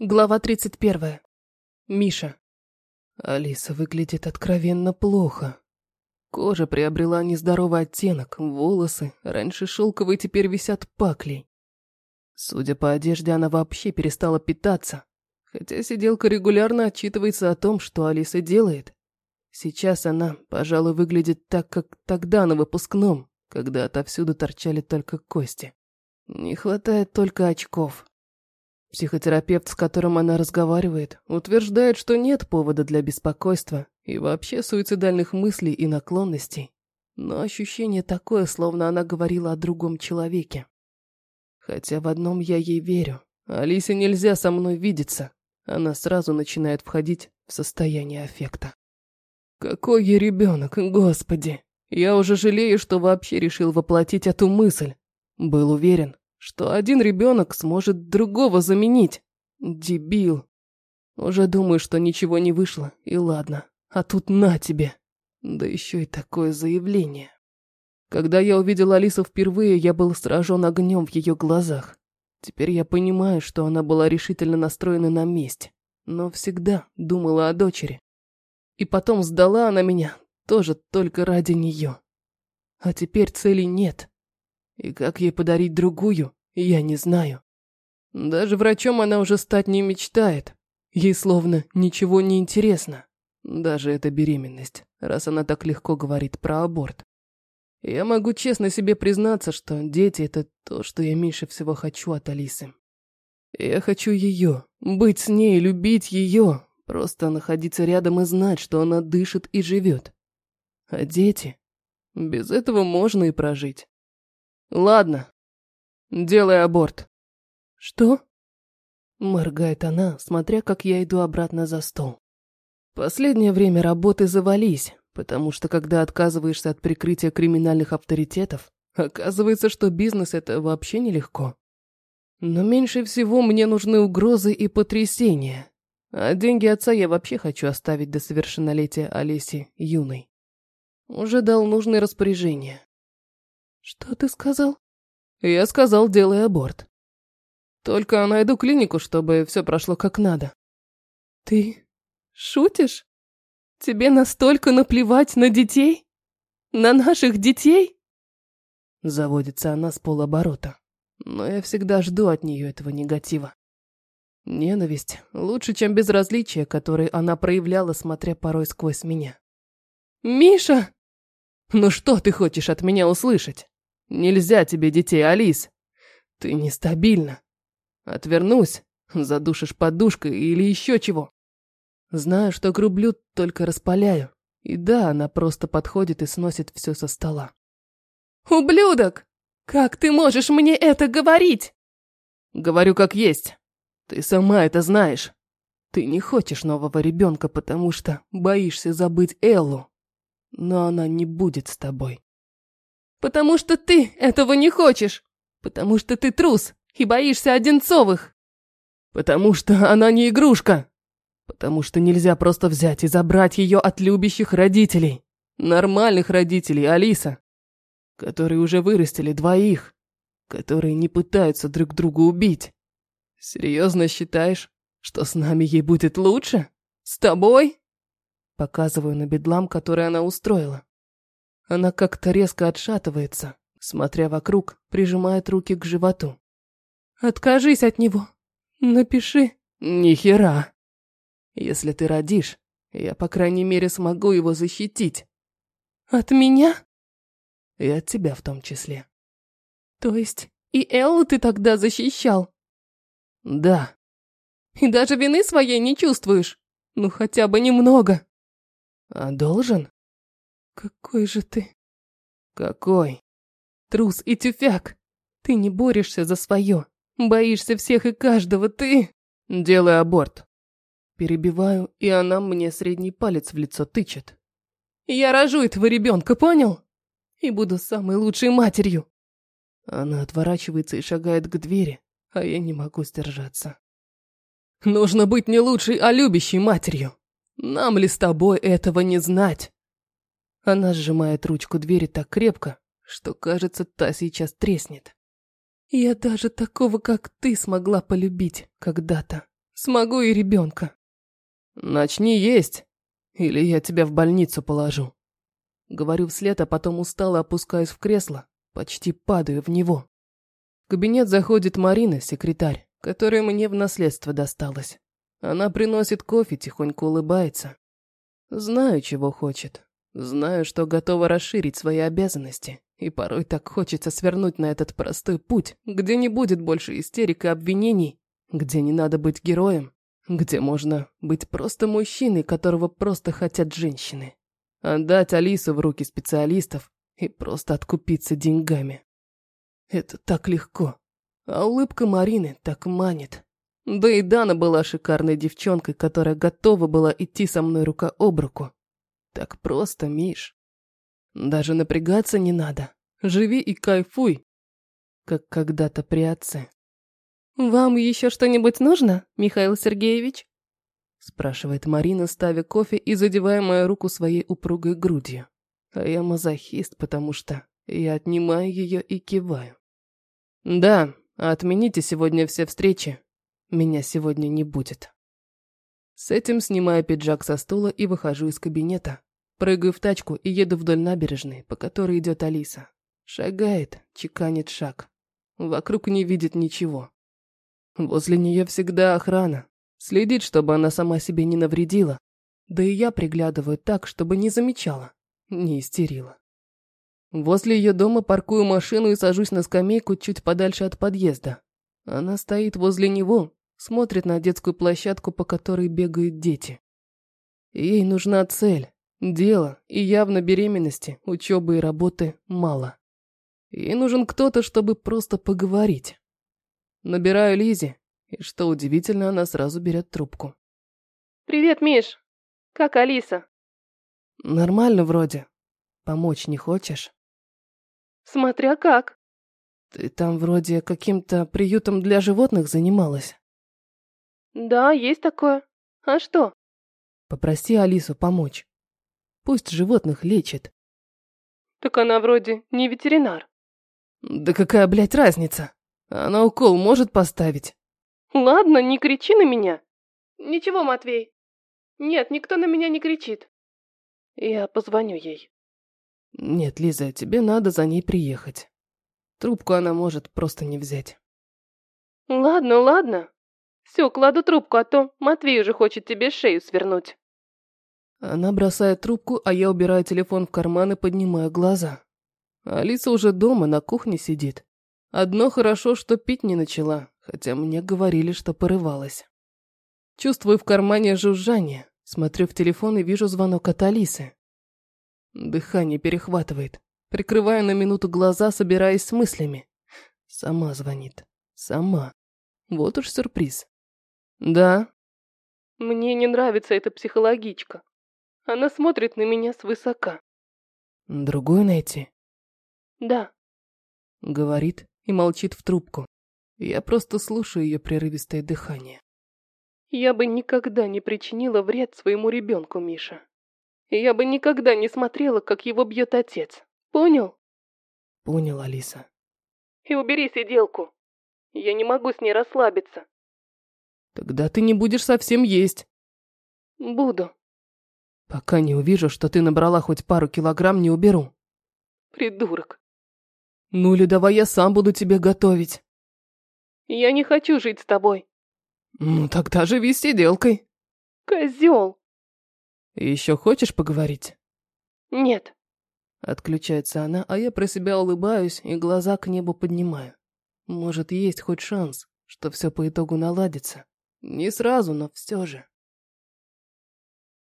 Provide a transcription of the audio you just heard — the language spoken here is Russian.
Глава 31. Миша. Алиса выглядит откровенно плохо. Кожа приобрела нездоровый оттенок, волосы, раньше шелковые, теперь висят паклей. Судя по одежде, она вообще перестала питаться, хотя сиделка регулярно отчитывается о том, что Алиса делает. Сейчас она, пожалуй, выглядит так, как тогда на выпускном, когда отовсюду торчали только кости. Не хватает только очков. Психотерапевт, с которым она разговаривает, утверждает, что нет повода для беспокойства и вообще суицидальных мыслей и наклонностей. Но ощущение такое, словно она говорила о другом человеке. Хотя в одном я ей верю. Алисе нельзя со мной видеться. Она сразу начинает входить в состояние аффекта. Какой я ребенок, господи! Я уже жалею, что вообще решил воплотить эту мысль. Был уверен, что один ребенок сможет другого заменить. Дебил. Уже думаю, что ничего не вышло, и ладно. А тут на тебе. Да еще и такое заявление. Когда я увидел Алису впервые, я был сражен огнем в ее глазах. Теперь я понимаю, что она была решительно настроена на месть, но всегда думала о дочери. И потом сдала она меня, тоже только ради нее. А теперь цели нет. И как ей подарить другую, я не знаю. Даже врачом она уже стать не мечтает. Ей словно ничего не интересно. Даже эта беременность, раз она так легко говорит про аборт. Я могу честно себе признаться, что дети – это то, что я меньше всего хочу от Алисы. Я хочу ее, быть с ней, любить ее, просто находиться рядом и знать, что она дышит и живет. А дети? Без этого можно и прожить. Ладно, делай аборт. Что? Моргает она, смотря как я иду обратно за стол. Последнее время работы завались, потому что когда отказываешься от прикрытия криминальных авторитетов, оказывается, что бизнес это вообще нелегко. Но меньше всего мне нужны угрозы и потрясения. А деньги отца я вообще хочу оставить до совершеннолетия Олеси юной. Уже дал нужные распоряжения. «Что ты сказал?» «Я сказал, делай аборт. Только найду клинику, чтобы все прошло как надо». «Ты шутишь? Тебе настолько наплевать на детей? На наших детей?» Заводится она с полоборота. Но я всегда жду от нее этого негатива. Ненависть лучше, чем безразличие, которое она проявляла, смотря порой сквозь меня. «Миша!» «Ну что ты хочешь от меня услышать? Нельзя тебе детей, Алис. Ты нестабильна. Отвернусь, задушишь подушкой или еще чего. Знаю, что грублю, только распаляю. И да, она просто подходит и сносит все со стола. «Ублюдок! Как ты можешь мне это говорить?» «Говорю как есть. Ты сама это знаешь. Ты не хочешь нового ребенка, потому что боишься забыть Эллу. Но она не будет с тобой. Потому что ты этого не хочешь. Потому что ты трус и боишься Одинцовых. Потому что она не игрушка. Потому что нельзя просто взять и забрать ее от любящих родителей. Нормальных родителей, Алиса. Которые уже вырастили двоих. Которые не пытаются друг друга убить. Серьезно считаешь, что с нами ей будет лучше? С тобой? Показываю на бедлам, который она устроила. Она как-то резко отшатывается, смотря вокруг, прижимает руки к животу. «Откажись от него. Напиши». «Ни хера. Если ты родишь, я, по крайней мере, смогу его защитить». «От меня?» «И от тебя в том числе». «То есть и Эллу ты тогда защищал?» «Да». «И даже вины своей не чувствуешь? Ну, хотя бы немного». «А должен?» Какой же ты? Какой? Трус и тюфяк. Ты не борешься за свое. Боишься всех и каждого. Ты... Делай аборт. Перебиваю, и она мне средний палец в лицо тычет. Я рожу этого ребенка, понял? И буду самой лучшей матерью. Она отворачивается и шагает к двери, а я не могу сдержаться. Нужно быть не лучшей, а любящей матерью. Нам ли с тобой этого не знать? Она сжимает ручку двери так крепко, что, кажется, та сейчас треснет. Я даже такого, как ты, смогла полюбить когда-то. Смогу и ребенка. Начни есть, или я тебя в больницу положу. Говорю вслед, а потом устало опускаюсь в кресло, почти падаю в него. В кабинет заходит Марина, секретарь, которая мне в наследство досталась. Она приносит кофе, тихонько улыбается. Знаю, чего хочет. Знаю, что готова расширить свои обязанности. И порой так хочется свернуть на этот простой путь, где не будет больше истерик и обвинений, где не надо быть героем, где можно быть просто мужчиной, которого просто хотят женщины. Отдать Алису в руки специалистов и просто откупиться деньгами. Это так легко. А улыбка Марины так манит. Да и Дана была шикарной девчонкой, которая готова была идти со мной рука об руку. Так просто, Миш. Даже напрягаться не надо. Живи и кайфуй, как когда-то при отце. «Вам еще что-нибудь нужно, Михаил Сергеевич?» спрашивает Марина, ставя кофе и задевая мою руку своей упругой грудью. А я мазохист, потому что я отнимаю ее и киваю. «Да, отмените сегодня все встречи. Меня сегодня не будет». С этим снимаю пиджак со стула и выхожу из кабинета. Прыгаю в тачку и еду вдоль набережной, по которой идет Алиса. Шагает, чеканит шаг. Вокруг не видит ничего. Возле нее всегда охрана. Следит, чтобы она сама себе не навредила. Да и я приглядываю так, чтобы не замечала, не истерила. Возле ее дома паркую машину и сажусь на скамейку чуть подальше от подъезда. Она стоит возле него, смотрит на детскую площадку, по которой бегают дети. Ей нужна цель, дело, и явно беременности, учебы и работы мало. Ей нужен кто-то, чтобы просто поговорить. Набираю Лизе, и что удивительно, она сразу берет трубку. «Привет, Миш. Как Алиса?» «Нормально вроде. Помочь не хочешь?» «Смотря как». «Ты там вроде каким-то приютом для животных занималась?» «Да, есть такое. А что?» «Попроси Алису помочь. Пусть животных лечит». «Так она вроде не ветеринар». «Да какая, блядь, разница?» Она укол может поставить? Ладно, не кричи на меня. Ничего, Матвей. Нет, никто на меня не кричит. Я позвоню ей. Нет, Лиза, тебе надо за ней приехать. Трубку она может просто не взять. Ладно, ладно. Все, кладу трубку, а то Матвей уже хочет тебе шею свернуть. Она бросает трубку, а я убираю телефон в карман и поднимаю глаза. Алиса уже дома, на кухне сидит. Одно хорошо, что пить не начала, хотя мне говорили, что порывалась. Чувствую в кармане жужжание, смотрю в телефон и вижу звонок от Алисы. Дыхание перехватывает. Прикрываю на минуту глаза, собираясь с мыслями. Сама звонит. Сама. Вот уж сюрприз. Да. Мне не нравится эта психологичка. Она смотрит на меня свысока. Другую найти? Да. Говорит, и молчит в трубку. Я просто слушаю ее прерывистое дыхание. Я бы никогда не причинила вред своему ребенку, Миша. Я бы никогда не смотрела, как его бьет отец. Понял? Понял, Алиса. И убери сиделку. Я не могу с ней расслабиться. Тогда ты не будешь совсем есть. Буду. Пока не увижу, что ты набрала хоть пару килограмм, не уберу. Придурок. Ну или давай я сам буду тебе готовить. Я не хочу жить с тобой. Ну тогда живи с сиделкой. Козел. Еще хочешь поговорить? Нет. Отключается она, а я про себя улыбаюсь и глаза к небу поднимаю. Может, есть хоть шанс, что все по итогу наладится. Не сразу, но все же.